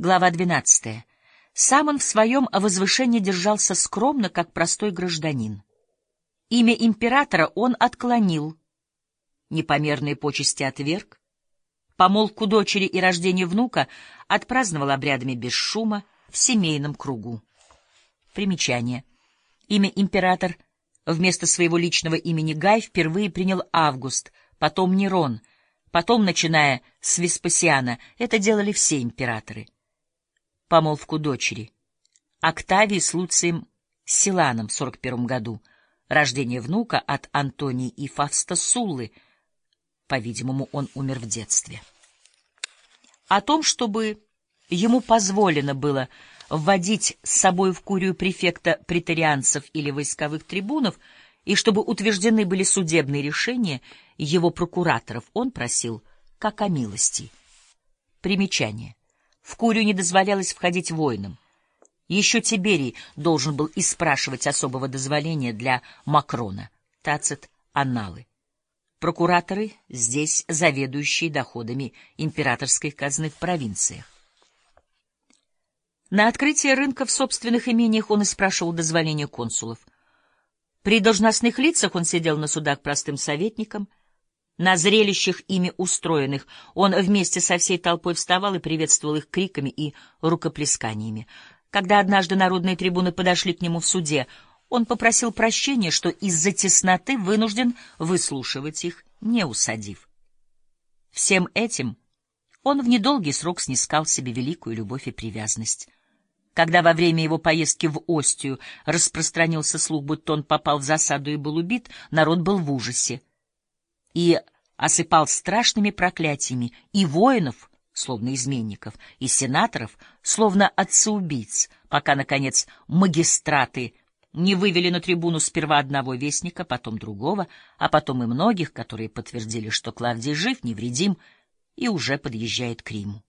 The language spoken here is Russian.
Глава 12. Сам он в своем возвышении держался скромно, как простой гражданин. Имя императора он отклонил, непомерные почести отверг, помолвку дочери и рождение внука отпраздновал обрядами без шума в семейном кругу. Примечание. Имя император вместо своего личного имени Гай впервые принял Август, потом Нерон, потом, начиная с Веспасиана, это делали все императоры — помолвку дочери, Октавии с Луцием Силаном в 41 году, рождение внука от Антонии и Фавста Суллы, по-видимому, он умер в детстве. О том, чтобы ему позволено было вводить с собой в курию префекта претарианцев или войсковых трибунов, и чтобы утверждены были судебные решения его прокураторов, он просил как о милости. Примечание. В Курию не дозволялось входить воинам. Еще Тиберий должен был испрашивать особого дозволения для Макрона. Тацит Анналы. Прокураторы здесь заведующие доходами императорской казны в провинциях. На открытие рынка в собственных имениях он и спрашивал дозволения консулов. При должностных лицах он сидел на судах простым советником — на зрелищах ими устроенных он вместе со всей толпой вставал и приветствовал их криками и рукоплесканиями. Когда однажды народные трибуны подошли к нему в суде, он попросил прощения, что из-за тесноты вынужден выслушивать их, не усадив. Всем этим он в недолгий срок снискал себе великую любовь и привязанность. Когда во время его поездки в Остию распространился слух, будто он попал в засаду и был убит, народ был в ужасе и осыпал страшными проклятиями и воинов, словно изменников, и сенаторов, словно отцеубийц, пока, наконец, магистраты не вывели на трибуну сперва одного вестника, потом другого, а потом и многих, которые подтвердили, что Клавдий жив, невредим и уже подъезжает к Риму.